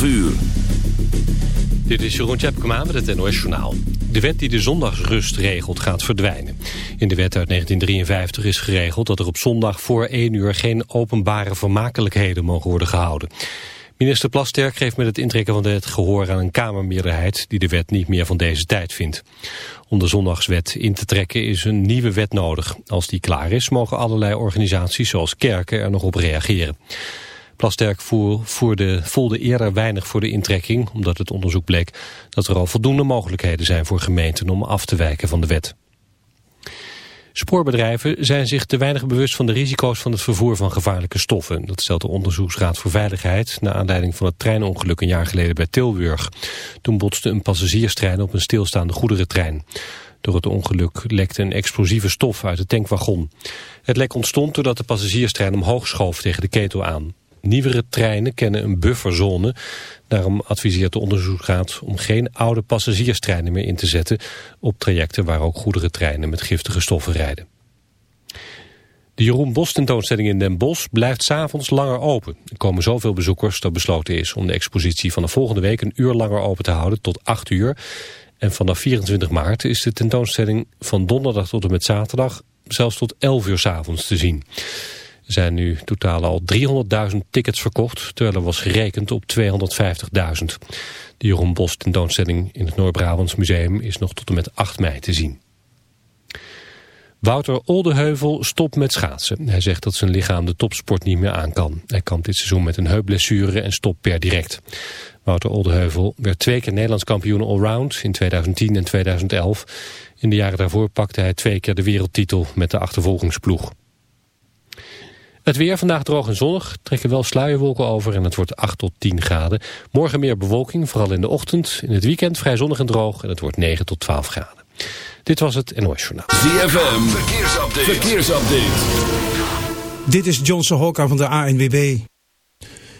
12 uur. Dit is Jeroen Tjepkema met het NOS Journaal. De wet die de zondagsrust regelt gaat verdwijnen. In de wet uit 1953 is geregeld dat er op zondag voor 1 uur... geen openbare vermakelijkheden mogen worden gehouden. Minister Plasterk geeft met het intrekken van de wet gehoor aan een Kamermeerderheid... die de wet niet meer van deze tijd vindt. Om de zondagswet in te trekken is een nieuwe wet nodig. Als die klaar is, mogen allerlei organisaties zoals kerken er nog op reageren. Plasterk voerde, voelde eerder weinig voor de intrekking... omdat het onderzoek bleek dat er al voldoende mogelijkheden zijn voor gemeenten... om af te wijken van de wet. Spoorbedrijven zijn zich te weinig bewust van de risico's van het vervoer van gevaarlijke stoffen. Dat stelt de Onderzoeksraad voor Veiligheid na aanleiding van het treinongeluk een jaar geleden bij Tilburg. Toen botste een passagierstrein op een stilstaande goederentrein. Door het ongeluk lekte een explosieve stof uit het tankwagon. Het lek ontstond doordat de passagierstrein omhoog schoof tegen de ketel aan. Nieuwere treinen kennen een bufferzone. Daarom adviseert de onderzoeksraad om geen oude passagierstreinen meer in te zetten... op trajecten waar ook goederentreinen met giftige stoffen rijden. De Jeroen Bos tentoonstelling in Den Bosch blijft s'avonds langer open. Er komen zoveel bezoekers dat besloten is om de expositie van de volgende week een uur langer open te houden tot 8 uur. En vanaf 24 maart is de tentoonstelling van donderdag tot en met zaterdag zelfs tot 11 uur s'avonds te zien. Er zijn nu totaal al 300.000 tickets verkocht, terwijl er was gerekend op 250.000. De Jeroen Bos tentoonstelling in het Noord-Brabants Museum is nog tot en met 8 mei te zien. Wouter Oldeheuvel stopt met schaatsen. Hij zegt dat zijn lichaam de topsport niet meer aan kan. Hij kampt dit seizoen met een heupblessure en stopt per direct. Wouter Oldeheuvel werd twee keer Nederlands kampioen allround in 2010 en 2011. In de jaren daarvoor pakte hij twee keer de wereldtitel met de achtervolgingsploeg. Het weer vandaag droog en zonnig, trekken wel sluierwolken over en het wordt 8 tot 10 graden. Morgen meer bewolking, vooral in de ochtend. In het weekend vrij zonnig en droog en het wordt 9 tot 12 graden. Dit was het NOS Journaal. ZFM, verkeersupdate. verkeersupdate. Dit is Johnson Hokka van de ANWB.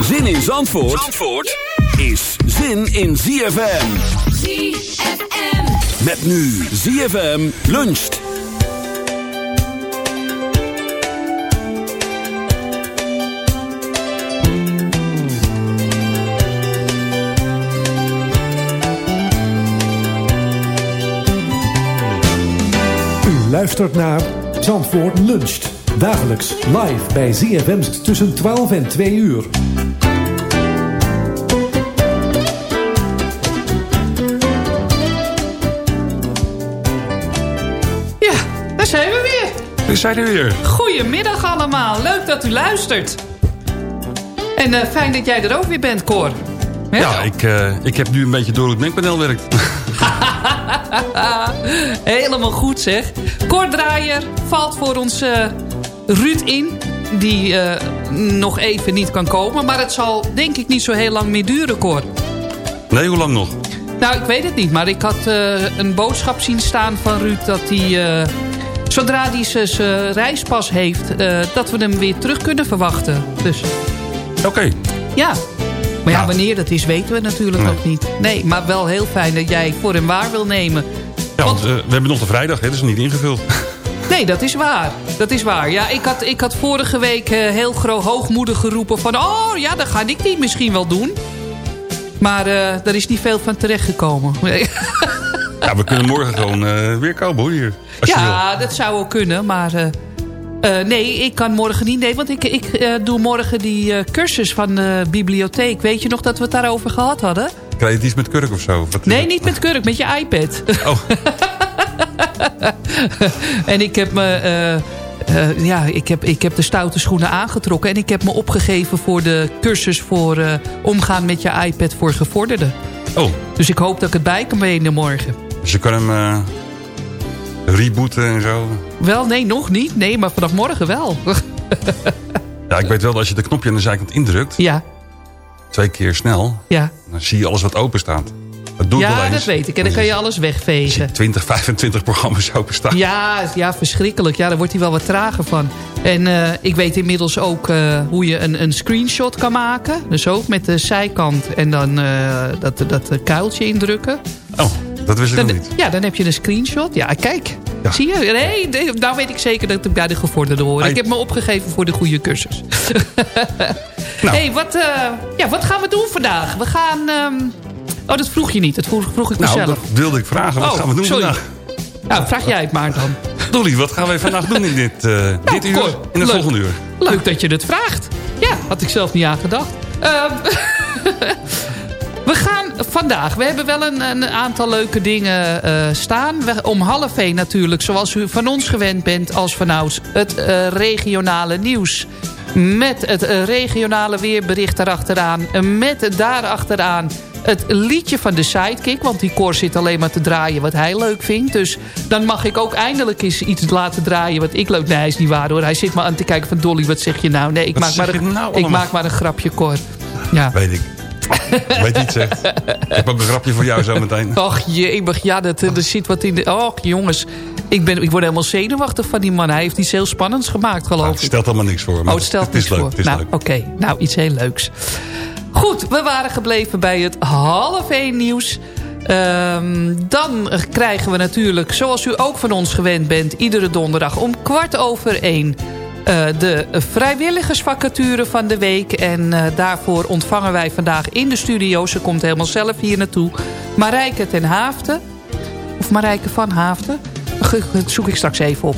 Zin in Zandvoort, Zandvoort is zin in ZFM. ZFM. Met nu ZFM luncht. U luistert naar Zandvoort luncht. Dagelijks live bij ZFM tussen 12 en 2 uur. Zijn er weer. Goedemiddag allemaal. Leuk dat u luistert. En eh, fijn dat jij er ook weer bent, Cor. Ja, ik, eh, ik heb nu een beetje door het mengpaneel werkt. Helemaal goed zeg. Kort Draaier valt voor ons eh, Ruud in. Die nog even niet kan komen. Maar het zal denk ik niet zo heel lang meer duren, Cor. Nee, hoe lang nog? Nou, ik weet het niet. Maar ik had een boodschap zien staan van Ruud... dat hij, zodra hij zijn- reispas heeft... eh, dat we hem weer terug kunnen verwachten. Dus Oké. ja. Maar ja, wanneer dat is, weten we natuurlijk Nee. nog niet. Nee, maar wel heel fijn dat jij voor en waar wil nemen. Ja, want eh, we hebben nog de vrijdag, hè, dat is nog niet ingevuld. Nee, dat is waar. Dat is waar. Ja, ik had, ik had vorige week eh, heel hoogmoedig geroepen van... oh ja, dan ga ik die misschien wel doen. Maar daar is niet veel van terechtgekomen. Ja, we kunnen morgen gewoon eh, weer hoor hier. Ja, dat zou ook kunnen, maar... eh, eh, nee, ik kan morgen niet. Nee, want ik, ik doe morgen die cursus van de bibliotheek. Weet je nog dat we het daarover gehad hadden? Krijg je het iets met kurk of zo? Wat Nee, niet met kurk, met je iPad. Oh, En ik heb me... ja, ik heb, ik heb de stoute schoenen aangetrokken. En ik heb me opgegeven voor de cursus voor omgaan met je iPad voor gevorderden. oh, Dus ik hoop dat ik het bij kan benen morgen. Dus je kan hem eh, rebooten en zo. Wel, nee, nog niet. Nee, maar vanaf morgen wel. Ja, ik weet wel dat als je de knopje aan de zijkant indrukt, ja, twee keer snel, ja. dan zie je alles wat open staat. Dat doe ik wel Ja, eens. dat weet ik. En dan kan je alles wegvegen. je 20, 25 programma's open staan. Ja, ja, verschrikkelijk. Ja, daar wordt hij wel wat trager van. En eh, ik weet inmiddels ook eh, hoe je een, een screenshot kan maken. Dus ook met de zijkant en dan dat, dat kuiltje indrukken. Oh, dat wist ik nog niet. ja, dan heb je een screenshot. Ja, kijk. Ja. Zie je? Nee, nee, nou weet ik zeker dat ik bij de gevorderde hoor. Ik heb me opgegeven voor de goede cursus. Nou. hey, wat, eh, ja, wat gaan we doen vandaag? We gaan... ehm, Oh, dat vroeg je niet. Dat vroeg, vroeg ik Nou, mezelf. dat wilde ik vragen. Wat Oh, gaan we doen sorry. vandaag? Nou, vraag jij het maar dan. Dolly, wat gaan wij vandaag doen in dit, eh, dit uur en het leuk. volgende uur? Leuk dat je het vraagt. Ja, had ik zelf niet aan gedacht. Ehm, we gaan vandaag, we hebben wel een, een aantal leuke dingen eh, staan. We, om half één natuurlijk, zoals u van ons gewend bent als vanouds... het eh, regionale nieuws. Met het eh, regionale weerbericht erachteraan. Met daarachteraan het liedje van de sidekick. Want die koor zit alleen maar te draaien wat hij leuk vindt. Dus dan mag ik ook eindelijk eens iets laten draaien wat ik leuk... Nee, hij is niet waar hoor. Hij zit maar aan te kijken van Dolly, wat zeg je nou? Nee, ik, Wat maak maar, een, nou ik maak maar een grapje, Cor. Ja. Weet ik. Weet niet zeg. Ik heb ook een grapje voor jou zometeen. Och jemig, ja, dat, er zit wat in de... Och jongens, ik, ben, ik word helemaal zenuwachtig van die man. Hij heeft iets heel spannends gemaakt, Nou, geloof het ik. stelt allemaal niks voor. maar Oh, het stelt het is niks leuk. voor. Het is nou, leuk. oké. Nou, iets heel leuks. Goed, we waren gebleven bij het half één nieuws. Ehm, dan krijgen we natuurlijk, zoals u ook van ons gewend bent... iedere donderdag om kwart over één... eh, de vrijwilligersvacature van de week. En eh, daarvoor ontvangen wij vandaag in de studio... ze komt helemaal zelf hier naartoe... Marijke ten Haafden. Of Marijke van Haafden. Dat zoek ik straks even op.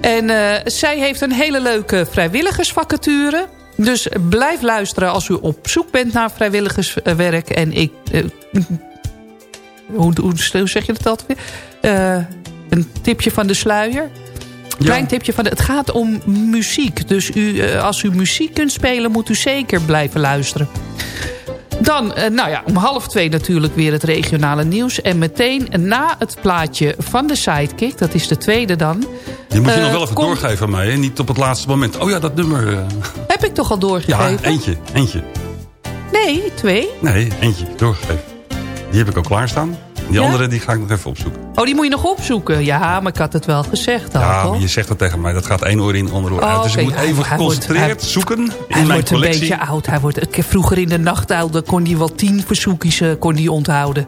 En eh, zij heeft een hele leuke vrijwilligersvacature. Dus blijf luisteren als u op zoek bent naar vrijwilligerswerk. En ik... hoe, hoe, zeg je dat altijd weer? Een tipje van de sluier. Klein tipje van de... Het gaat om muziek. Dus u, eh, als u muziek kunt spelen, moet u zeker blijven luisteren. Dan, eh, nou ja, om half twee natuurlijk weer het regionale nieuws. En meteen na het plaatje van de sidekick, dat is de tweede dan... Je moet je eh, nog wel even komt- doorgeven aan mij. Hè? Niet op het laatste moment. Oh ja, dat nummer. eh. Heb ik toch al Ja, doorgegeven? eentje. Eentje. Nee, twee. Nee, eentje. Doorgegeven. Die heb ik al klaarstaan. Die Ja? andere die ga ik nog even opzoeken. Oh, die moet je nog opzoeken. Ja, maar ik had het wel gezegd al, Ja, maar je zegt dat tegen mij. Dat gaat één oor in, ander oor Oh, uit. Dus oké. ik moet even wordt- geconcentreerd zoeken in Hij mijn wordt een collectie. beetje oud. Hij wordt, ik heb vroeger in de nachtuil, kon hij wel tien verzoekjes eh, kon die onthouden.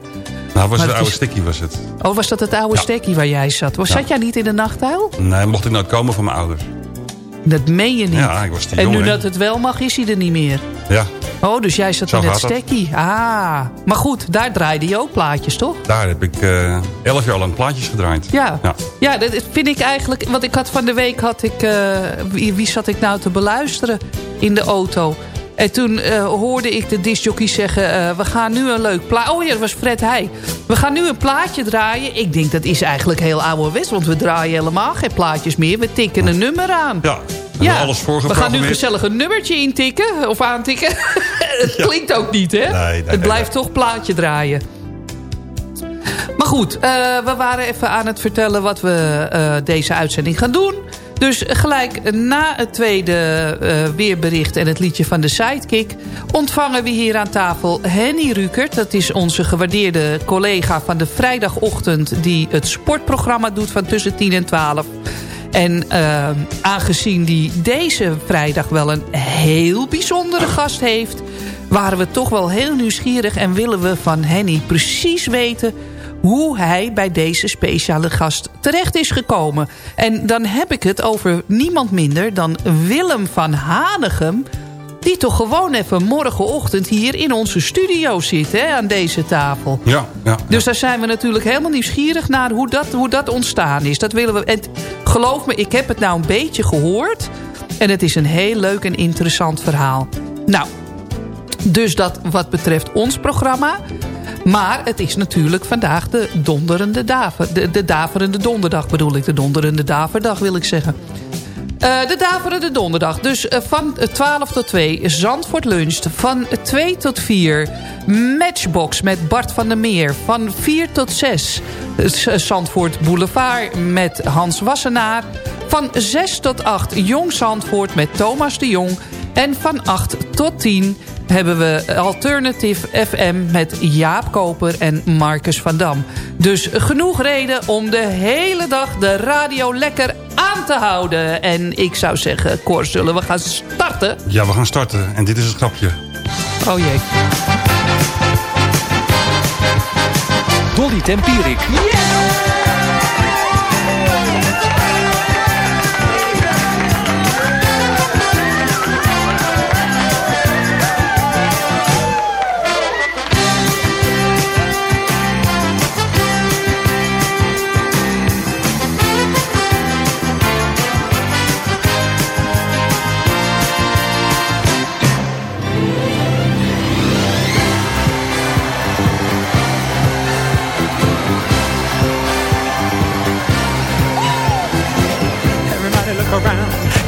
Nou, was Maar het oude is- stikkie was het. Oh, was dat het oude Ja. stekkie waar jij zat? Was, Ja. Zat jij niet in de nachtuil? Nee, mocht ik nou komen van mijn ouders. Dat meen je niet. Ja, ik was en nu dat het wel mag, is hij er niet meer. Ja, Oh, dus jij zat Zo in het stekkie. Ah, maar goed, daar draaide je ook plaatjes, toch? daar heb ik eh, elf jaar lang plaatjes gedraaid. Ja. Ja. ja, dat vind ik eigenlijk... Want ik had van de week had ik... eh, wie, wie zat ik nou te beluisteren in de auto? En toen eh, hoorde ik de discjockey zeggen... we gaan nu een leuk plaatje... Oh ja, dat was Fred Heij. We gaan nu een plaatje draaien. Ik denk dat is eigenlijk heel ouderwets. Want we draaien helemaal geen plaatjes meer. We tikken een nummer aan. Ja, alles we gaan nu gezellig een nummertje intikken. Of aantikken. het klinkt ook niet, hè? Nee, nee, het blijft nee. toch plaatje draaien. Maar goed, eh, we waren even aan het vertellen wat we eh, deze uitzending gaan doen. Dus gelijk na het tweede eh, weerbericht en het liedje van de Sidekick... ontvangen we hier aan tafel Henny Rukert. Dat is onze gewaardeerde collega van de vrijdagochtend... die het sportprogramma doet van tussen 10 en 12. En uh, aangezien die deze vrijdag wel een heel bijzondere gast heeft... waren we toch wel heel nieuwsgierig en willen we van Henny precies weten hoe hij bij deze speciale gast terecht is gekomen. En dan heb ik het over niemand minder dan Willem van Hanegem... die toch gewoon even morgenochtend hier in onze studio zit, hè, aan deze tafel. Ja, ja. Dus daar zijn we natuurlijk helemaal nieuwsgierig naar hoe dat, hoe dat ontstaan is. Dat willen we. En geloof me, ik heb het nou een beetje gehoord. En het is een heel leuk en interessant verhaal. Nou, dus dat wat betreft ons programma. Maar het is natuurlijk vandaag de donderende daver. De, de daverende donderdag bedoel ik. De donderende daverdag wil ik zeggen. Uh, de daverende donderdag. Dus uh, van 12 tot 2 Zandvoort luncht. Van 2 tot 4 Matchbox met Bart van der Meer. Van 4 tot 6 uh, Zandvoort Boulevard met Hans Wassenaar. Van 6 tot 8 Jong Zandvoort met Thomas de Jong. En van 8 tot 10 hebben we Alternative FM met Jaap Koper en Marcus van Dam. Dus genoeg reden om de hele dag de radio lekker aan te houden. En ik zou zeggen, Cor, zullen we gaan starten? Ja, we gaan starten. En dit is het grapje. Oh jee. Dolly Tempierik.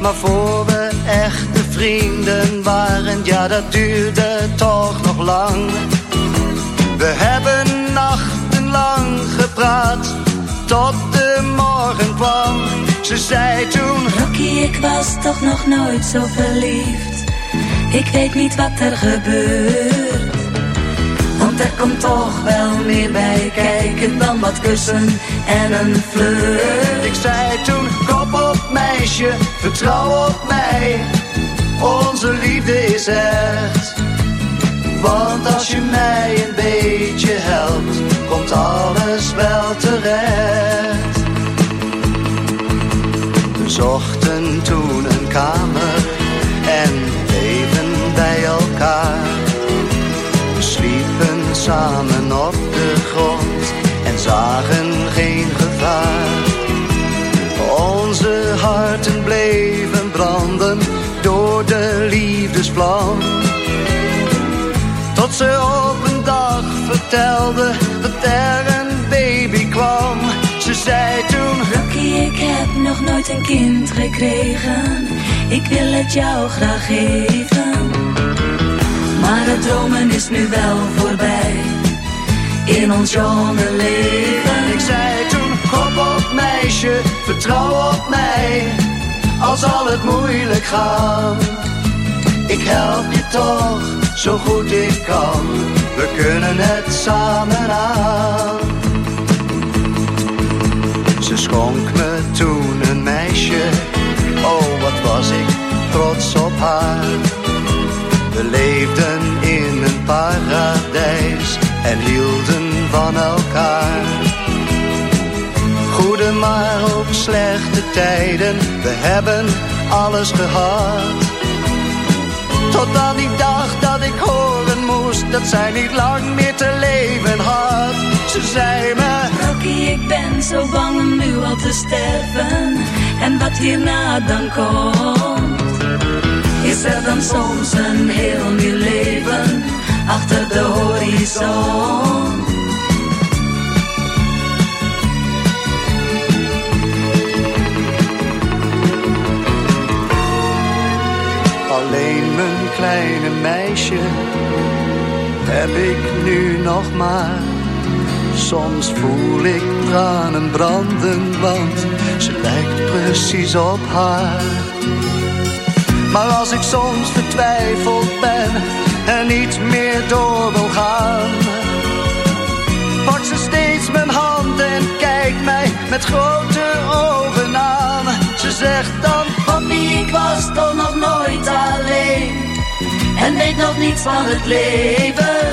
Maar voor we echte vrienden waren, ja dat duurde toch nog lang. We hebben nachtenlang gepraat, tot de morgen kwam. Ze zei toen, Rocky, ik was toch nog nooit zo verliefd. Ik weet niet wat er gebeurt. Want er komt toch wel meer bij kijken dan wat kussen en een flirt. ik zei toen, kop op meisje, vertrouw op mij. Onze liefde is echt. Want als je mij een beetje helpt, komt alles wel terecht. We zochten toen een kamer samen op de grond en zagen geen gevaar. Onze harten bleven branden door de liefdesvlam. Tot ze op een dag vertelde dat er een baby kwam. Ze zei toen, Rocky, ik heb nog nooit een kind gekregen. Ik wil het jou graag geven. Maar het dromen is nu wel voorbij. In ons jonge leven. ik zei toen, hop op meisje, vertrouw op mij. Al zal het moeilijk gaan, ik help je toch zo goed ik kan. We kunnen het samen aan. Ze schonk me toen een meisje, oh wat was ik trots op haar. We leefden in een paradijs en hielden van elkaar. Goede maar ook slechte tijden, we hebben alles gehad. Tot aan die dag dat ik horen moest dat zij niet lang meer te leven had. Ze zei me, Rocky, ik ben zo bang om nu al te sterven. En wat hierna dan komt. Is er dan soms een heel nieuw leven achter de horizon? alleen mijn kleine meisje heb ik nu nog maar. Soms voel ik tranen branden, want ze lijkt precies op haar. Maar als ik soms vertwijfeld ben en niet meer door wil gaan, pakt ze steeds mijn hand en kijkt mij met grote ogen aan. Ze zegt dan, Papi, ik was toch nog nooit alleen. En weet nog niets van het leven.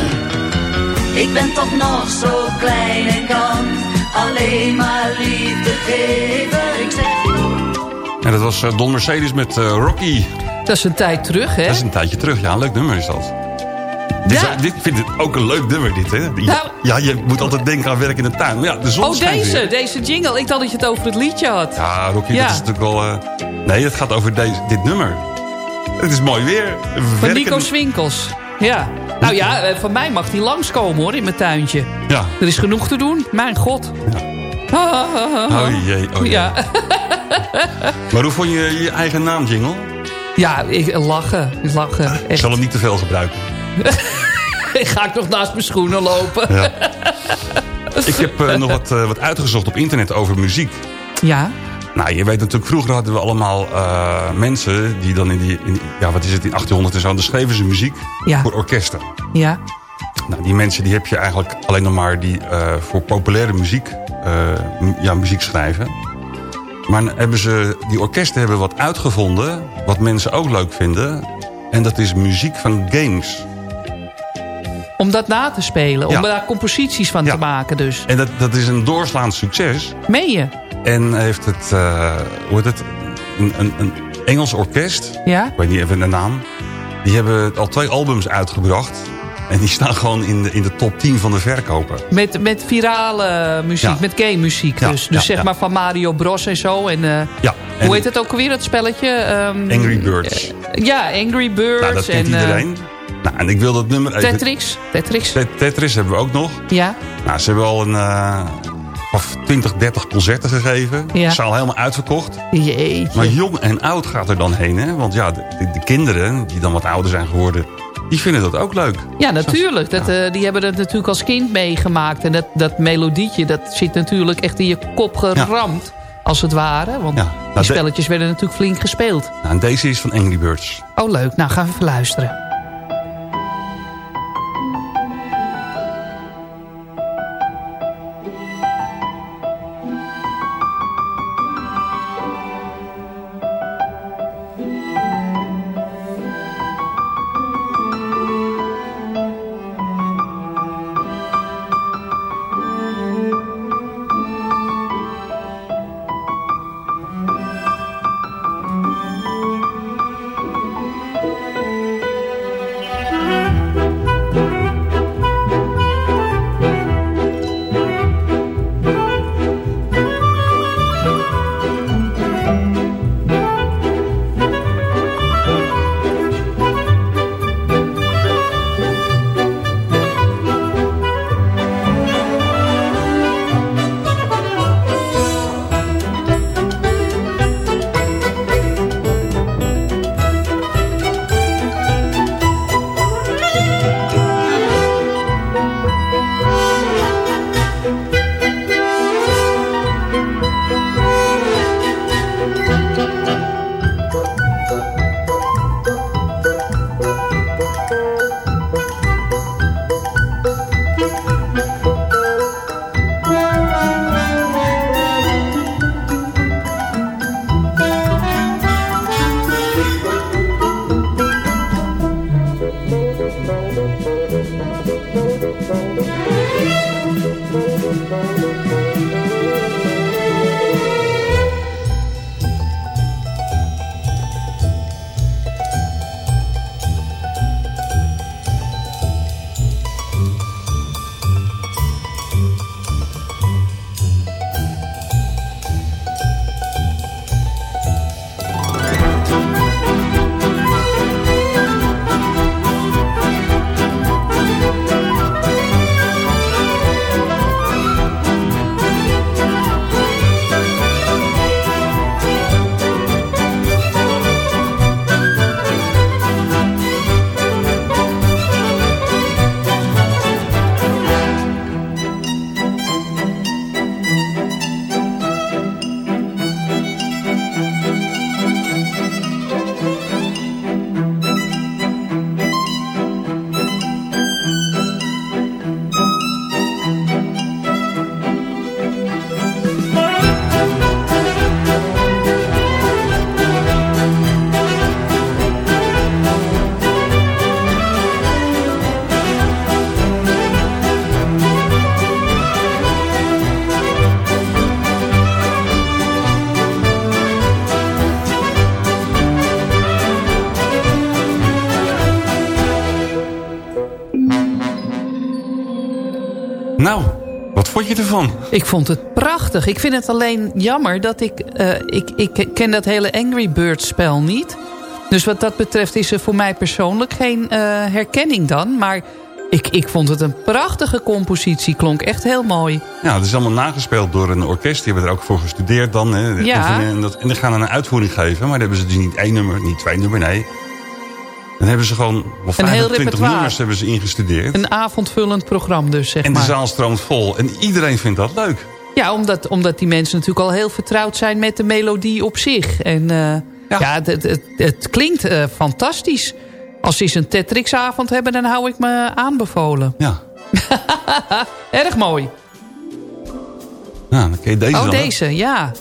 Ik ben toch nog zo klein en kan alleen maar liefde geven. Ik. En dat was eh, Don Mercedes met eh, Rocky. Dat is een tijd terug, hè? Dat is een tijdje terug. Ja, een leuk nummer is dat. Dit, Ja. dit ik vind het ook een leuk nummer, dit, hè? Die- Nou- ja, je moet altijd denken aan werk in de tuin. Maar ja, de zon Oh, deze, weer. deze jingle. Ik dacht dat je het over het liedje had. Ja, Rocky, Ja. dat is natuurlijk wel... eh, Nee, het gaat over deze, dit nummer. Het is mooi weer. Van Werken- Nico Swinkels. Ja. Nou ja, van mij mag die langskomen hoor, in mijn tuintje. Ja. Er is genoeg te doen. Mijn god. Ah, Oh jee, oh jee. Ja. Maar hoe vond je je eigen naam, Jingle? ja, ik lachen. Ik lachen. Ik Echt. zal hem niet te veel gebruiken. Ga ik nog naast mijn schoenen lopen. Ja. Ik heb eh, nog wat, eh, wat uitgezocht op internet over muziek. Ja. Nou, je weet natuurlijk, vroeger hadden we allemaal eh, mensen... die dan in die, in, ja, wat is het, in 1800 en zo... dan schreven ze muziek Ja. voor orkesten. Ja. Nou, die mensen die heb je eigenlijk alleen nog maar... die voor populaire muziek, ja, muziek schrijven. Maar hebben ze, die orkesten hebben wat uitgevonden... wat mensen ook leuk vinden. En dat is muziek van games. Om dat na te spelen. Om daar composities van Ja. te maken dus. En dat, dat is een doorslaand succes. Meen je? En heeft het, eh, hoe heet het, een, een, een Engels orkest, Ja? ik weet niet even de naam, die hebben al twee albums uitgebracht. En die staan gewoon in de, in de top 10 van de verkopen. Met, met virale muziek, Ja. met game muziek Ja, dus. Dus zeg maar van Mario Bros en zo. En, eh, Ja, en- hoe heet het ook alweer, dat spelletje? Ehm, Angry Birds. eh, ja, Angry Birds. Nou, dat kent en, eh, iedereen. nou, en ik wil dat nummer even... Tetris. Tetris. Tet- Tetris hebben we ook nog. Ja. Nou, ze hebben al een, eh, of 20, 30 concerten gegeven. Ja. Zaal helemaal uitverkocht. Jeetje. Maar jong en oud gaat er dan heen. Hè? Want ja, de, de- de kinderen die dan wat ouder zijn geworden... die vinden dat ook leuk. Ja, natuurlijk. Dat, eh, die hebben het natuurlijk als kind meegemaakt. En dat, dat melodietje, dat zit natuurlijk echt in je kop geramd. Als het ware. Want die Nou, spelletjes werden natuurlijk flink gespeeld. Nou, en deze is van Angry Birds. Oh, leuk. Nou, gaan we even luisteren. Vond je ervan? Ik vond het prachtig. Ik vind het alleen jammer dat ik... eh, ik, ik ken dat hele Angry Birds spel niet. Dus wat dat betreft is er voor mij persoonlijk geen eh, herkenning dan. Maar ik, ik vond het een prachtige compositie. Klonk echt heel mooi. Ja, het is allemaal nagespeeld door een orkest. Die hebben er ook voor gestudeerd dan. Hè. Ja. En, dat, en die gaan een uitvoering geven. Maar dan hebben ze dus niet één nummer, niet twee nummer, nee. Dan hebben ze gewoon wel Een heel 25 repertoire. nummers hebben ze ingestudeerd. Een avondvullend programma dus, zeg en de maar. zaal stroomt vol. En iedereen vindt dat leuk. Ja, omdat, omdat die mensen natuurlijk al heel vertrouwd zijn met de melodie op zich. En eh, ja, het, het, het, het klinkt eh, fantastisch. Als ze eens een Tetrix-avond hebben, dan hou ik me aanbevolen. Ja. Erg mooi. Nou, dan ken je deze oh, dan, hè? deze, ja.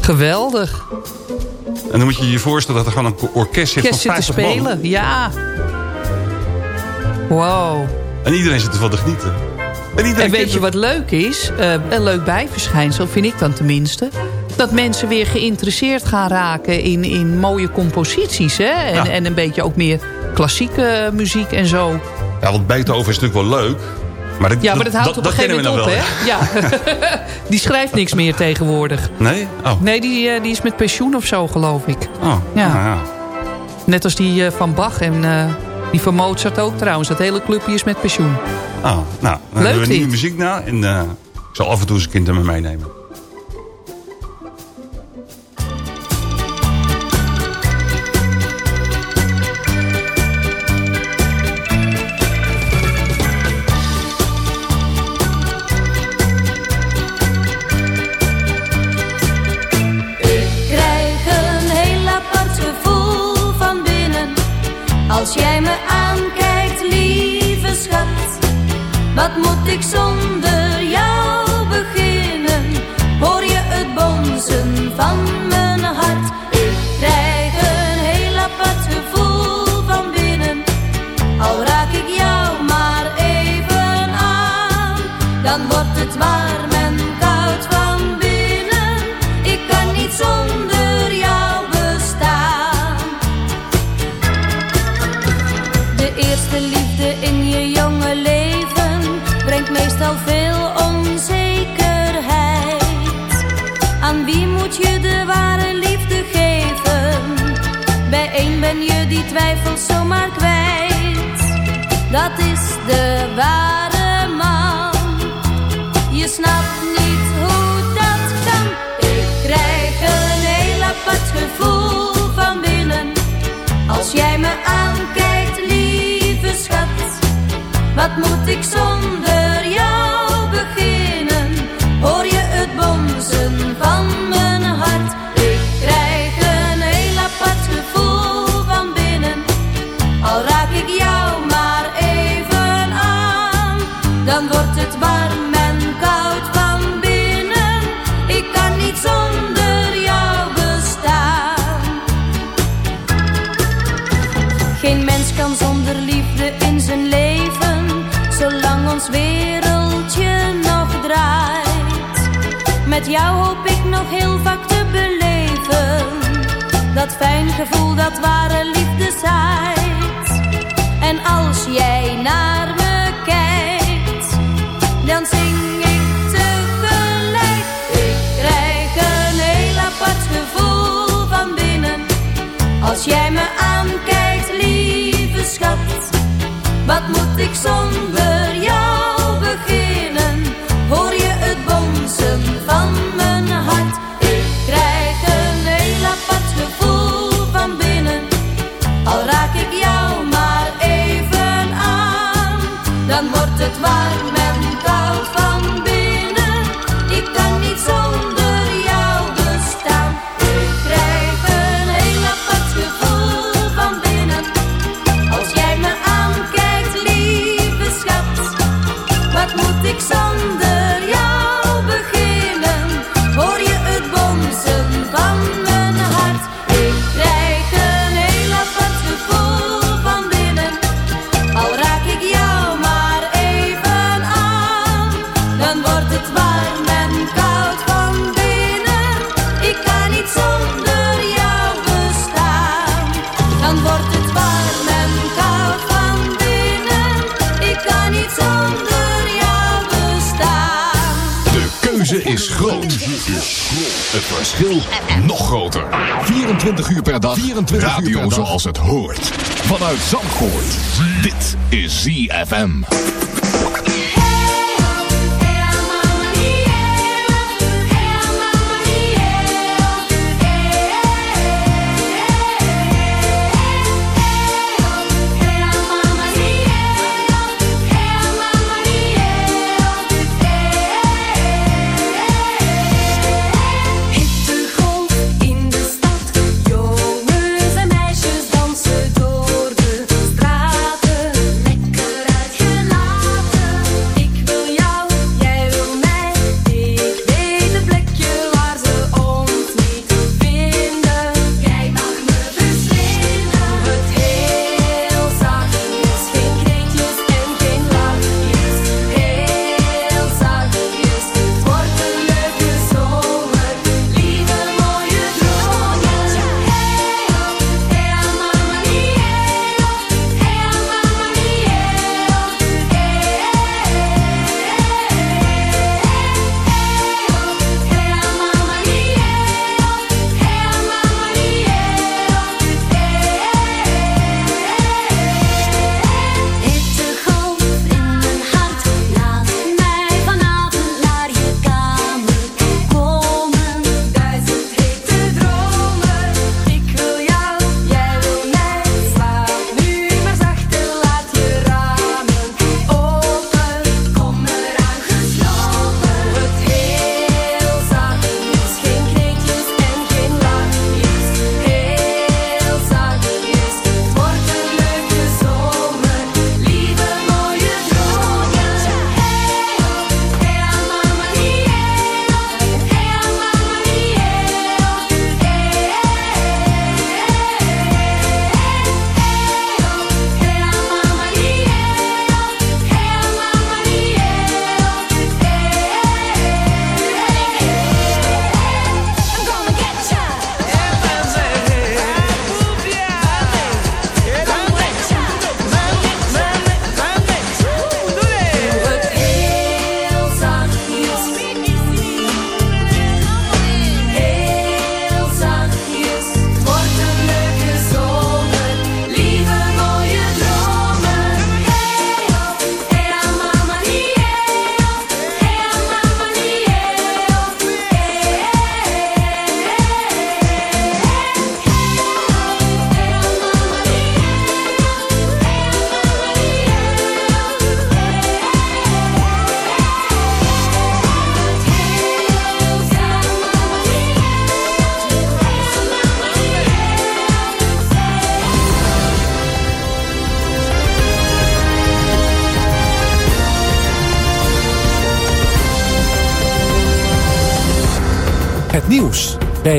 Geweldig. En dan moet je je voorstellen dat er gewoon een orkest zit van zitten 50 man. spelen, ja. Wow. En iedereen zit ervan te genieten. En, En weet je wat leuk is? Eh, een leuk bijverschijnsel, vind ik dan tenminste. Dat mensen weer geïnteresseerd gaan raken in, in mooie composities. Hè? En, Ja. en een beetje ook meer klassieke muziek en zo. Ja, want Beethoven is natuurlijk wel leuk. Ja, maar dat houdt op een gegeven nou moment op, hè? Ja. die schrijft niks meer tegenwoordig. Nee? Oh. Nee, die, eh, die is met pensioen of zo, geloof ik. Oh, nou ja. Ja. Net als die eh, van Bach en eh, die van Mozart ook trouwens. Dat hele clubje is met pensioen. Oh, nou, dan Leuk hebben nieuwe muziek na. En ik zal af en toe zijn kind er meenemen. Artık niet zomaar kwijt. Dat is de ware man. Je snapt niet hoe dat kan. Ik krijg een heel apart gevoel van binnen. Als jij me aankijkt, lieve schat. Wat moet ik zo heel vaak te beleven. Dat fijn gevoel, dat ware liefde zaait. En als jij naar me kijkt, dan zing ik tegelijk. Ik krijg een heel apart gevoel van binnen. Als jij me aankijkt, lieve schat, wat moet ik zonder nog groter. 24 uur per dag. 24 Radio uur per dag. zoals het hoort. Vanuit Zandvoort. Dit is ZFM.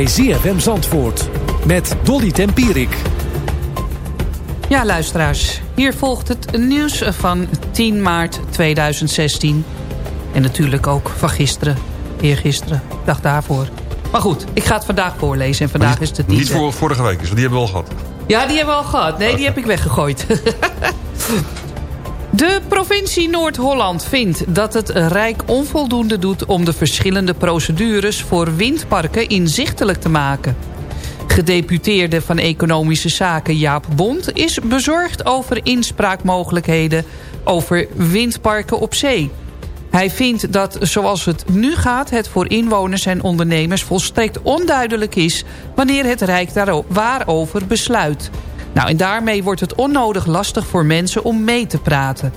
Bij ZFM Zandvoort met Dolly Tempierik. Ja, luisteraars. Hier volgt het nieuws van 10 maart 2016. En natuurlijk ook van gisteren, eergisteren, dag daarvoor. Maar goed, ik ga het vandaag voorlezen en vandaag is het Niet tiende. voor vorige week, dus die hebben we al gehad. Ja, die hebben we al gehad. Nee, die heb ik weggegooid. De provincie Noord-Holland vindt dat het Rijk onvoldoende doet... om de verschillende procedures voor windparken inzichtelijk te maken. Gedeputeerde van Economische Zaken Jaap Bond... is bezorgd over inspraakmogelijkheden over windparken op zee. Hij vindt dat zoals het nu gaat... het voor inwoners en ondernemers volstrekt onduidelijk is... wanneer het Rijk daaro- waarover besluit. Nou, en daarmee wordt het onnodig lastig voor mensen om mee te praten.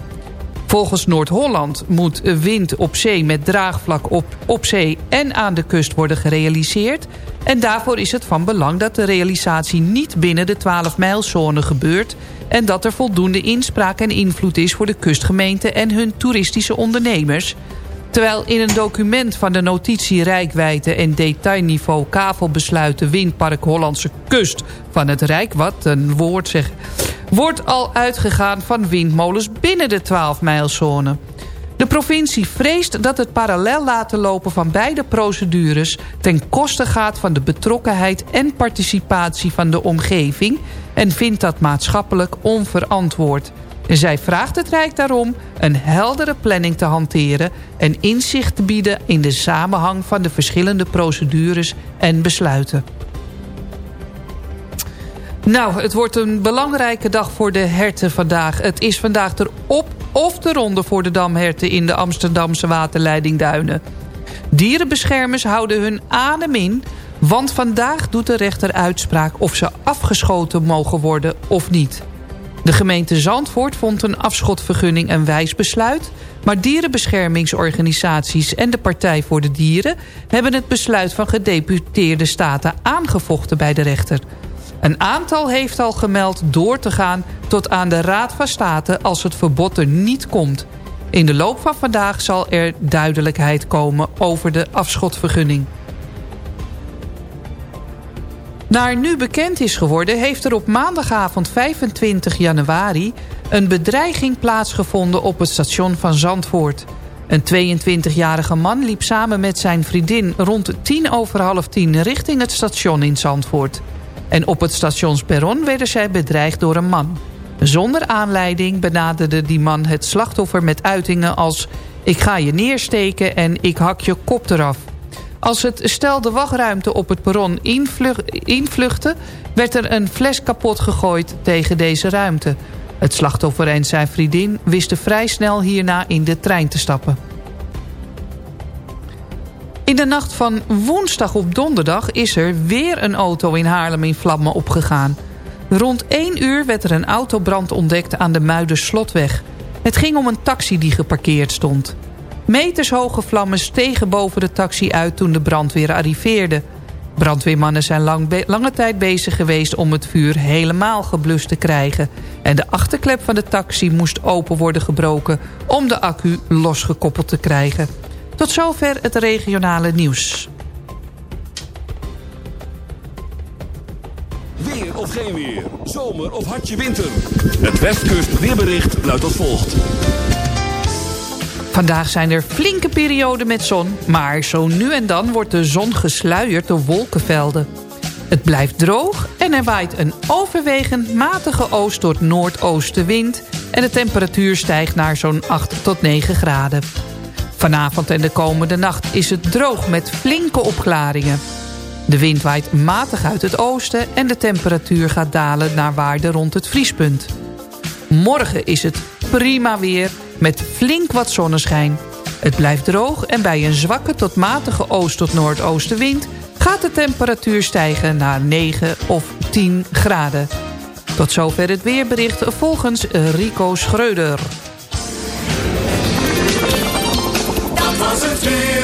Volgens Noord-Holland moet wind op zee met draagvlak op, op zee en aan de kust worden gerealiseerd. En daarvoor is het van belang dat de realisatie niet binnen de 12-mijlzone gebeurt... en dat er voldoende inspraak en invloed is voor de kustgemeenten en hun toeristische ondernemers... Terwijl in een document van de notitie Rijkwijde en detailniveau kavelbesluiten Windpark Hollandse Kust van het Rijk, wat een woord zeg, wordt al uitgegaan van windmolens binnen de 12-mijlzone. De provincie vreest dat het parallel laten lopen van beide procedures ten koste gaat van de betrokkenheid en participatie van de omgeving en vindt dat maatschappelijk onverantwoord. Zij vraagt het Rijk daarom een heldere planning te hanteren... en inzicht te bieden in de samenhang van de verschillende procedures en besluiten. Nou, het wordt een belangrijke dag voor de herten vandaag. Het is vandaag er op of de ronde voor de damherten... in de Amsterdamse waterleiding Duinen. Dierenbeschermers houden hun adem in... want vandaag doet de rechter uitspraak... of ze afgeschoten mogen worden of niet. De gemeente Zandvoort vond een afschotvergunning een wijs besluit... maar dierenbeschermingsorganisaties en de Partij voor de Dieren... hebben het besluit van gedeputeerde staten aangevochten bij de rechter. Een aantal heeft al gemeld door te gaan tot aan de Raad van State... als het verbod er niet komt. In de loop van vandaag zal er duidelijkheid komen over de afschotvergunning. Naar nu bekend is geworden... heeft er op maandagavond 25 januari... een bedreiging plaatsgevonden op het station van Zandvoort. Een 22-jarige man liep samen met zijn vriendin... rond tien over half tien richting het station in Zandvoort. En op het stationsperron werden zij bedreigd door een man. Zonder aanleiding benaderde die man het slachtoffer met uitingen als... ik ga je neersteken en ik hak je kop eraf... Als het stel de wachtruimte op het perron invlug, invluchtte... werd er een fles kapot gegooid tegen deze ruimte. Het slachtoffer en zijn vriendin wisten vrij snel hierna in de trein te stappen. In de nacht van woensdag op donderdag is er weer een auto in Haarlem in vlammen opgegaan. Rond 1 uur werd er een autobrand ontdekt aan de Muiderslotweg. Het ging om een taxi die geparkeerd stond. Metershoge vlammen stegen boven de taxi uit toen de brandweer arriveerde. Brandweermannen zijn lang lange tijd bezig geweest om het vuur helemaal geblust te krijgen. En de achterklep van de taxi moest open worden gebroken om de accu losgekoppeld te krijgen. Tot zover het regionale nieuws. Weer of geen weer. Zomer of hartje winter. Het Westkust weerbericht luidt als volgt. Vandaag zijn er flinke perioden met zon, maar zo nu en dan wordt de zon gesluierd door wolkenvelden. Het blijft droog en er waait een overwegend matige oost- tot noordoostenwind... en de temperatuur stijgt naar zo'n 8 tot 9 graden. Vanavond en de komende nacht is het droog met flinke opklaringen. De wind waait matig uit het oosten en de temperatuur gaat dalen naar waarde rond het vriespunt. Morgen is het prima weer met flink wat zonneschijn. Het blijft droog en bij een zwakke tot matige oost- tot noordoostenwind... gaat de temperatuur stijgen naar 9 of 10 graden. Tot zover het weerbericht volgens Rico Schreuder. Dat was het weer.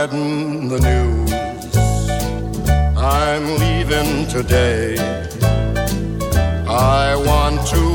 spreading the news. I'm leaving today. I want to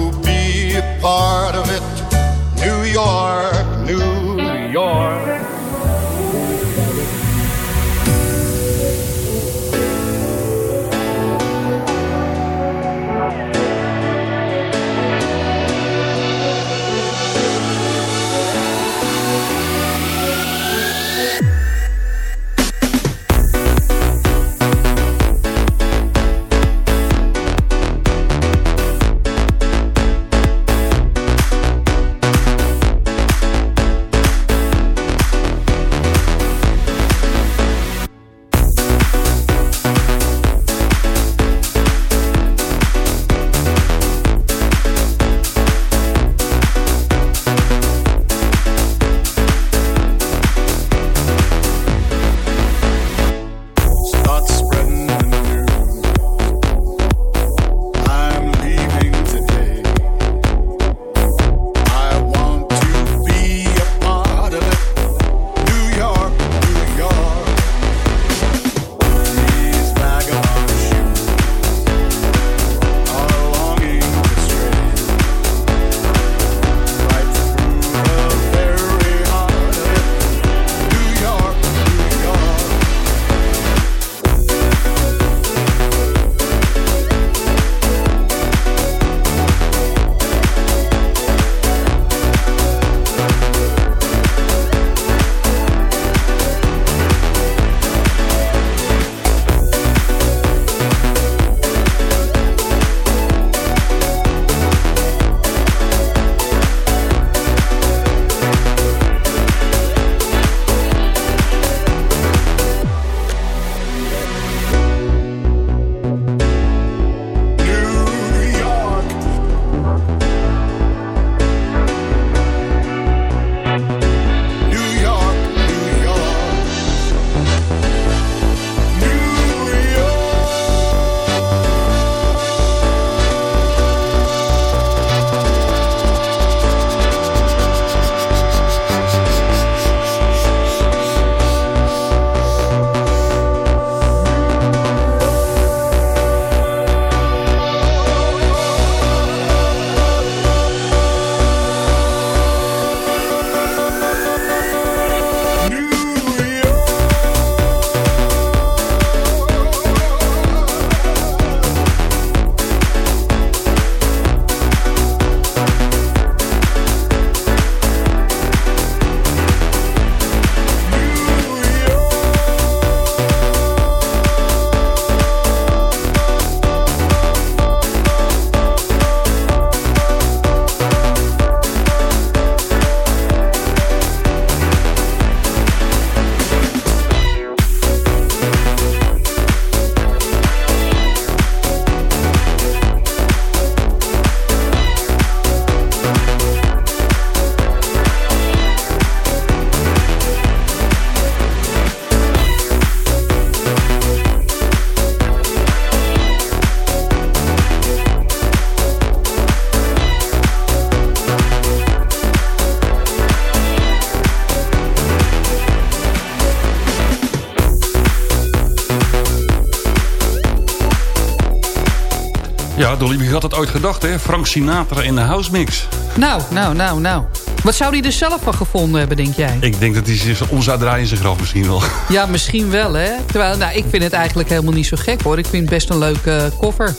had het ooit gedacht, hè? Frank Sinatra in de house mix. Nou, nou, nou, nou. Wat zou hij er zelf van gevonden hebben, denk jij? Ik denk dat hij zich om zou draaien in zijn graf misschien wel. Ja, misschien wel, hè? Terwijl, nou, ik vind het eigenlijk helemaal niet zo gek, hoor. Ik vind het best een leuke eh, cover.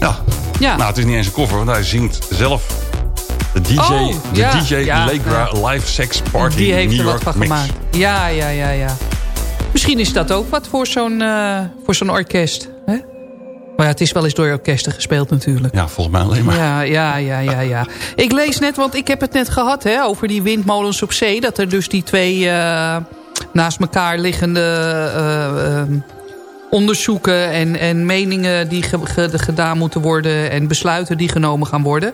Ja. Ja. Nou, het is niet eens een koffer, want hij zingt zelf. De DJ, Oh, de ja, DJ ja, Legra Live Sex Party Die heeft New er York wat van mix. gemaakt. Ja, ja, ja, ja. Misschien is dat ook wat voor zo'n eh, voor zo'n orkest? Maar ja, het is wel eens door orkesten gespeeld natuurlijk. Ja, volgens mij alleen maar. Ja, ja, ja, ja, ja. Ik lees net, want ik heb het net gehad hè, over die windmolens op zee. Dat er dus die twee eh, naast elkaar liggende eh, eh, onderzoeken en, en meningen die ge- ge- gedaan moeten worden. En besluiten die genomen gaan worden.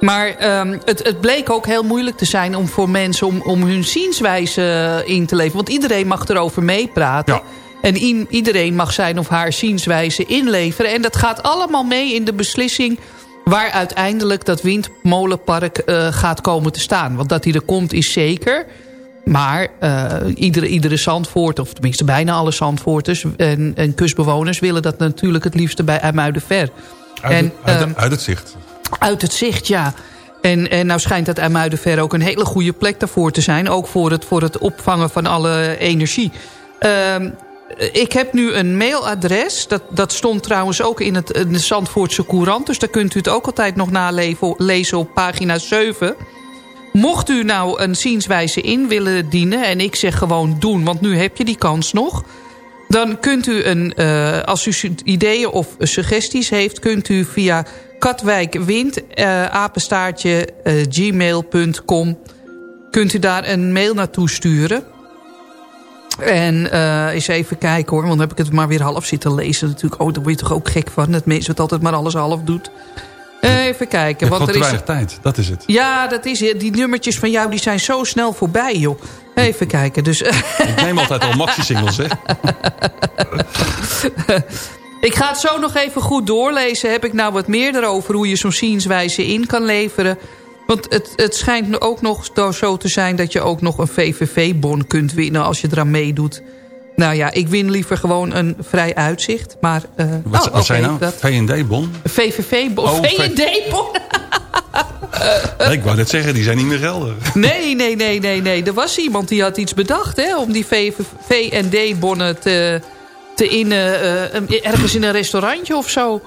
Maar ehm, het, het bleek ook heel moeilijk te zijn om voor mensen om, om hun zienswijze in te leveren. Want iedereen mag erover meepraten. En iedereen mag zijn of haar zienswijze inleveren. En dat gaat allemaal mee in de beslissing waar uiteindelijk dat windmolenpark eh, gaat komen te staan. Want dat die er komt is zeker. Maar eh, iedere, iedere Zandvoort, of tenminste bijna alle Zandvoorters en, en kustbewoners... willen dat natuurlijk het liefste bij IJmuidenver. Uit, en, uit, ehm, uit het zicht. uit het zicht, ja. En, en nou schijnt dat IJmuidenver ook een hele goede plek daarvoor te zijn. Ook voor het, voor het opvangen van alle energie. Ehm, ik heb nu een mailadres. Dat, dat stond trouwens ook in, het, de Zandvoortse Courant. Dus daar kunt u het ook altijd nog nalezen lezen op pagina 7. Mocht u nou een zienswijze in willen dienen... en ik zeg gewoon doen, want nu heb je die kans nog... dan kunt u, een, eh, als u ideeën of suggesties heeft... kunt u via katwijkwind, eh, eh, kunt u daar een mail naartoe sturen... En eh eens even kijken hoor, want dan heb ik het maar weer half zitten lezen natuurlijk. Oh, daar word je toch ook gek van, dat mensen het altijd maar alles half doet. Even kijken, want er te is... weinig tijd, dat is het. Ja, dat is het. Die nummertjes van jou die zijn zo snel voorbij, joh. Even kijken, dus... Ik neem altijd al maxi-singles, hè. ik ga het zo nog even goed doorlezen. Heb ik nou wat meer erover hoe je zo'n zienswijze in kan leveren. Want het, het schijnt ook nog zo te zijn dat je ook nog een VVV-bon kunt winnen als je eraan meedoet. Nou ja, ik win liever gewoon een vrij uitzicht. Maar, eh, Wat, oh, wat zijn nou? dat- V&D-bon? VVV-bon. Oh, V- VVD-bon. Nee, ik wou net zeggen, die zijn niet meer geldig. Nee, nee, nee, nee, nee. Er was iemand die had iets bedacht hè, om die V&D-bonnen te, te innen. eh, ergens in een restaurantje of zo.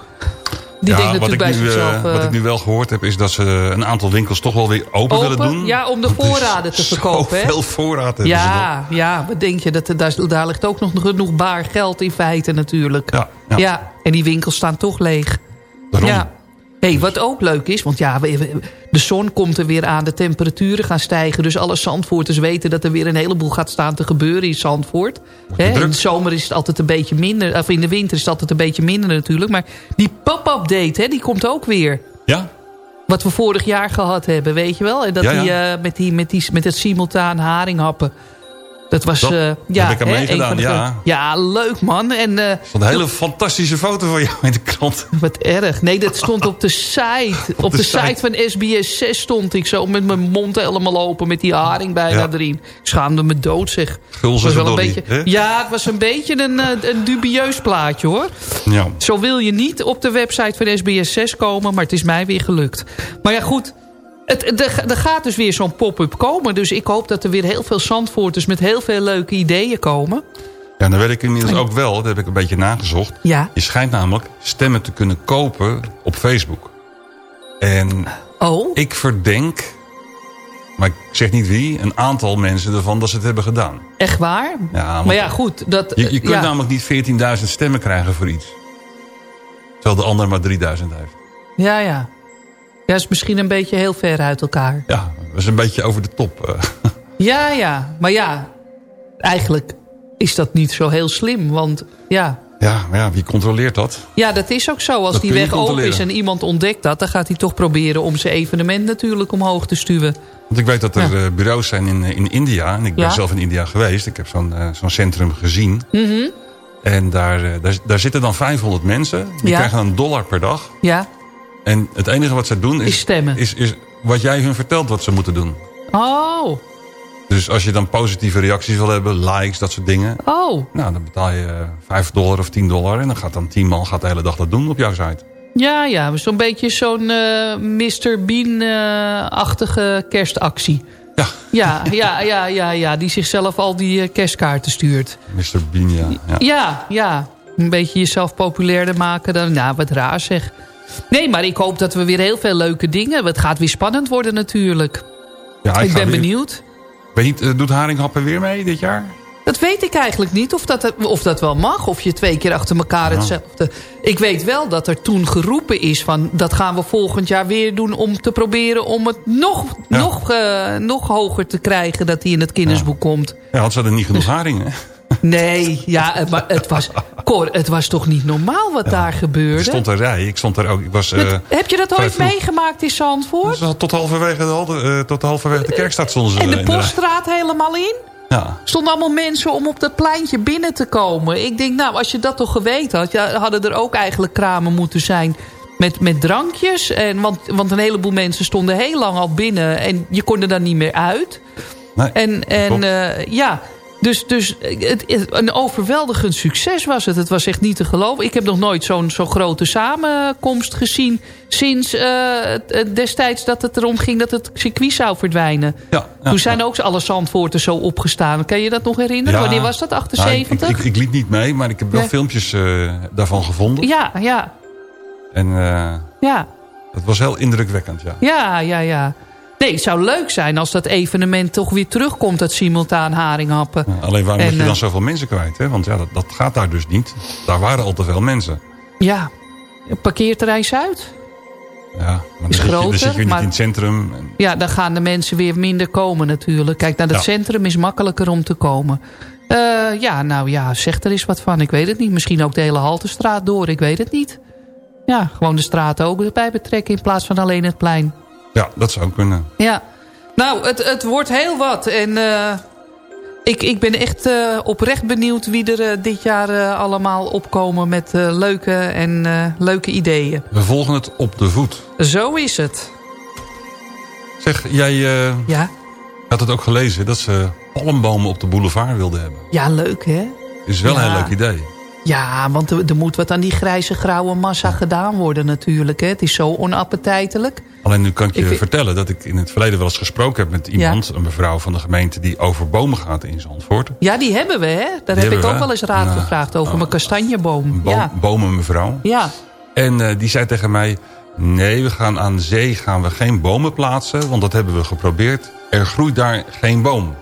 Die denkt wat, ik nu, eh, wat eh, ik nu wel gehoord heb, is dat ze een aantal winkels toch wel weer open, willen doen. Ja, om de voorraden te verkopen. ze nog. Ja, ja, wat denk je? Dat, daar, daar ligt ook nog genoeg baar geld in feite natuurlijk. Ja, ja. en die winkels staan toch leeg. Daarom. Ja. Hey, wat ook leuk is, want ja, we- we- de zon komt er weer aan, de temperaturen gaan stijgen. Dus alle Zandvoorters weten dat er weer een heleboel gaat staan te gebeuren in Zandvoort. Hè, in de zomer is het altijd een beetje minder, of in de winter is het altijd een beetje minder natuurlijk. Maar die pop-up date, hè, die komt ook weer. Ja? Wat we vorig jaar gehad hebben, weet je wel? En dat Ja, ja. die, eh, met, die, met, die, met het simultaan haringhappen. Dat was... Dat eh, ja, heb ik hè, van de- ja. Ja, leuk man. En, eh, Een hele fantastische foto van jou in de krant. wat erg. Nee, dat stond op de site. op, de, de site. site. van SBS 6 stond ik zo met mijn mond helemaal open. Met die haring bijna Ja. erin. Ik schaamde me dood zeg. Was wel een beetje, hè? Ja, het was een beetje een, eh, een dubieus plaatje hoor. Ja. Zo wil je niet op de website van SBS 6 komen, maar het is mij weer gelukt. Maar ja, goed. Het, er, er gaat dus weer zo'n pop-up komen. Dus ik hoop dat er weer heel veel Zandvoorters met heel veel leuke ideeën komen. Ja, dan weet ik inmiddels ook wel, dat heb ik een beetje nagezocht. Ja. Je schijnt namelijk stemmen te kunnen kopen op Facebook. En oh. ik verdenk, maar ik zeg niet wie, een aantal mensen ervan dat ze het hebben gedaan. Echt waar? Ja, maar ja, goed. Dat, Je, je kunt ja. namelijk niet 14.000 stemmen krijgen voor iets. Terwijl de ander maar 3.000 heeft. Ja, ja. Ja, is misschien een beetje heel ver uit elkaar. Ja, dat is een beetje over de top. eh. Ja, ja. Maar ja, eigenlijk is dat niet zo heel slim. Want ja, Ja, maar ja, wie controleert dat? ja dat is ook zo. Als Dat die weg open is en iemand ontdekt dat... dan gaat hij toch proberen om zijn evenement natuurlijk omhoog te stuwen. Want ik weet dat er eh, bureaus zijn in, in India. En ik ben Ja. zelf in India geweest. Ik heb zo'n eh, zo'n centrum gezien. Mhm. En daar, eh, daar, daar zitten dan 500 mensen. Die Ja. krijgen een dollar per dag. Ja. En het enige wat zij doen is, Is stemmen. Is, is wat jij hun vertelt wat ze moeten doen. Oh, Dus als je dan positieve reacties wil hebben, likes, dat soort dingen. oh. Nou, dan betaal je eh, 5 dollar of 10 dollar. En dan gaat dan 10 man gaat de hele dag dat doen op jouw site. Ja, ja, zo'n beetje zo'n eh Mr. Bean-achtige kerstactie. Ja. Ja, ja, ja, ja, ja, die zichzelf al die eh, kerstkaarten stuurt. Mr. Bean, ja. ja. Ja, ja. Een beetje jezelf populairder maken. Dan, nou, wat raar zeg. Nee, maar ik hoop dat we weer heel veel leuke dingen... Het gaat weer spannend worden natuurlijk. Ja, ik ben weer- benieuwd. Weet je, niet, eh, doet Haringhappen weer mee dit jaar? Dat weet ik eigenlijk niet of dat, of dat wel mag. Of je twee keer achter elkaar hetzelfde... Ik weet wel dat er toen geroepen is van... dat gaan we volgend jaar weer doen om te proberen... om het nog, nog, eh, nog hoger te krijgen dat hij in het kindersboek komt. Ja, want ze hadden niet genoeg haringen. Nee, ja, maar het was... Cor, het was toch niet normaal wat daar gebeurde? Ik stond er rij. Ik stond er ook. Ik was, eh, Heb je dat ooit meegemaakt in Zandvoort? Dus tot halverwege de, eh, tot halverwege de kerkstad stonden ze En de poststraat helemaal in? Ja. stonden allemaal mensen om op dat pleintje binnen te komen. Ik denk, nou, als je dat toch geweten had... Ja, hadden er ook eigenlijk kramen moeten zijn met, met drankjes. En, want, want een heleboel mensen stonden heel lang al binnen... en je kon er dan niet meer uit. Nee, en en eh, ja, dus, dus het, het- een overweldigend succes was het. Het was echt niet te geloven. Ik heb nog nooit zo'n zo'n grote samenkomst gezien... sinds eh, destijds dat het erom ging dat het circuit zou verdwijnen. Ja, ja, Toen zijn ook alle Zandvoorten zo opgestaan. Kan je dat nog herinneren? Wanneer was dat? Nou, 78? ik, ik, ik liep niet mee, maar ik heb wel Nee. filmpjes eh, daarvan gevonden. Ja, ja, En eh, ja, dat was heel indrukwekkend, ja. ja, ja, ja. Nee, het zou leuk zijn als dat evenement toch weer terugkomt... dat simultaan haringhappen. Alleen waarom moet je dan eh, zoveel mensen kwijt? Hè? Want ja, dat, dat gaat daar dus niet. Daar waren al te veel mensen. Ja, parkeerterrein Zuid. Ja, maar Is dan, zit je, dan groter, zit je weer maar- niet in het centrum. En- Ja, dan gaan de mensen weer minder komen natuurlijk. Kijk, naar het Ja. centrum is makkelijker om te komen. Eh, ja, nou ja, zeg er eens wat van. Ik weet het niet. Misschien ook de hele Haltestraat door. Ik weet het niet. Ja, gewoon de straat ook erbij betrekken in plaats van alleen het plein. Ja, dat zou kunnen. Ja, nou, het, het wordt heel wat. En eh, ik, ik ben echt eh, oprecht benieuwd wie er eh, dit jaar allemaal opkomen met leuke en leuke ideeën. We volgen het op de voet. Zo is het. Zeg, jij Ja, had het ook gelezen dat ze palmbomen op de boulevard wilden hebben. ja leuk hè? Is wel een heel leuk idee. Ja, want er, er moet wat aan die grijze grauwe massa gedaan worden natuurlijk. Hè? Het is zo onappetijtelijk. Alleen nu kan ik je Ik vind- vertellen dat ik in het verleden wel eens gesproken heb met iemand, een mevrouw van de gemeente die over bomen gaat in Zandvoort. Ja, die hebben we hè. Daar heb ik ook we. wel eens raad Nou, gevraagd over mijn kastanjeboom. Boom, Ja, Bomen mevrouw. ja. En eh, die zei tegen mij, nee we gaan aan de zee gaan we geen bomen plaatsen, want dat hebben we geprobeerd. Er groeit daar geen boom.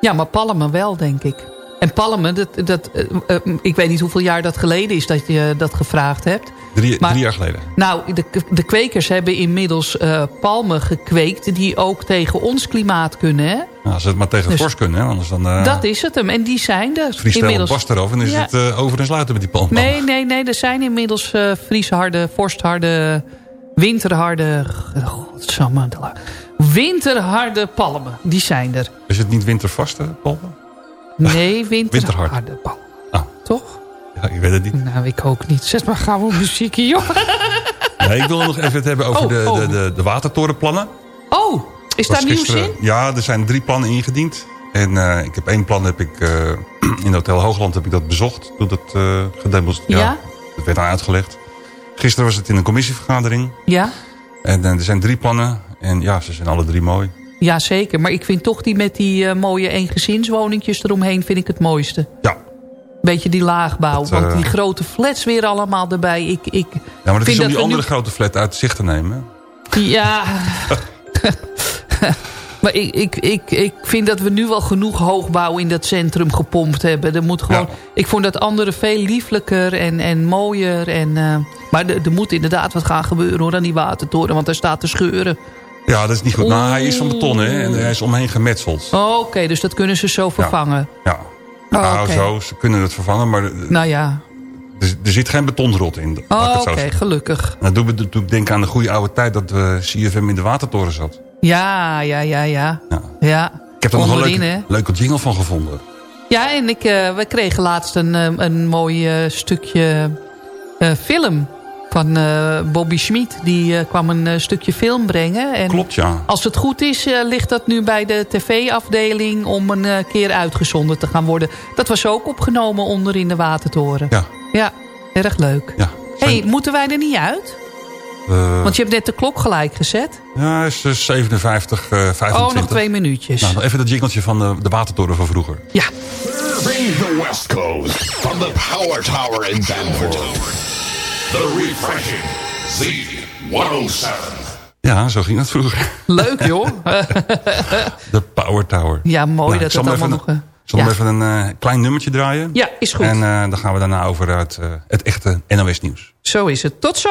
Ja, maar palmen wel, denk ik. En palmen, dat, dat, eh, eh, ik weet niet hoeveel jaar dat geleden is dat je dat gevraagd hebt. Drie, Maar- drie jaar geleden. Nou, de, de kwekers hebben inmiddels eh, palmen gekweekt... die ook tegen ons klimaat kunnen, hè? Nou, als ze het maar tegen Dus- vorst kunnen, hè, anders dan uh, dat is het hem. En die zijn er vriest de inmiddels. bast erover en is Ja. het over en sluiten met die palm. Nee, nee, nee. Er zijn inmiddels vriesharde, vorstharde, winterharde... Godsamme. Winterharde palmen. Die zijn er. Is het niet wintervaste palmen? Nee, winterharde Winterhard. palmen. Ah. Toch? Ja, ik weet het niet. Nou, ik ook niet. Zet maar gauw een muziekje, joh. Nee, ik wil nog even het hebben over Oh, de, oh. de, de, de watertorenplannen. Oh, is daar nieuws in? Ja, er zijn drie plannen ingediend. En eh, ik heb één plan heb ik, eh, in Hotel Hoogland heb ik dat bezocht. Toen dat eh gedemonstreerd. Ja? dat werd aan uitgelegd. Gisteren was het in een commissievergadering. Ja? En eh, er zijn drie plannen. En ja, ze zijn alle drie mooi. Ja, zeker. Maar ik vind toch die met die eh, mooie eengezinswoningjes eromheen vind ik het mooiste. Ja. Beetje die laagbouw. Dat, want eh, die grote flats weer allemaal erbij. Ik, ik Ja, maar dat vind is om die andere nu- grote flat uit zicht te nemen. Ja. maar ik, ik, ik, ik vind dat we nu wel genoeg hoogbouw in dat centrum gepompt hebben. Er moet gewoon, Ik vond dat andere veel lieflijker en, en mooier. En, eh, maar er er moet inderdaad wat gaan gebeuren hoor, aan die watertoren. Want daar staat te scheuren. Ja, dat is niet goed. Nou, hij is van beton hè, en hij is omheen gemetseld. Oh, Oké, dus dat kunnen ze zo vervangen. Ja. Nou, zo, ze kunnen het vervangen, maar er, Nou ja. er zit geen betonrot in. Oh, Oké, gelukkig. Nou, doe me natuurlijk denken aan de goede oude tijd dat we CFM in de watertoren zat. Ja, ja, ja, ja. Ja, Ik heb er nog een leuke, leuke jingle van gevonden. Ja, en ik, eh, we kregen laatst een, eh, een mooi eh, stukje eh, film van eh, Bobby Schmid. Die eh, kwam een eh, stukje film brengen. En Klopt, ja. Als het goed is, eh, ligt dat nu bij de tv-afdeling... om een keer uitgezonden te gaan worden. Dat was ook opgenomen onder in de Watertoren. Ja. Ja, erg leuk. Ja, hey, moeten wij er niet uit? Want je hebt net de klok gelijk gezet. Ja, is dus 57, eh 25. Oh, nog twee minuutjes. Nou, even dat jingeltje van de, de watertoren van vroeger. Ja. Serving the West Coast from the Power Tower in Zandvoort. The refreshing Z107. Ja, zo ging dat vroeger. Leuk joh. De Power Tower. ja, mooi Nou, dat het allemaal nog... eh, zal ja. even een eh, klein nummertje draaien. Ja, is goed. En eh, dan gaan we daarna over het, eh, het echte NOS nieuws. Zo is het. Tot zo.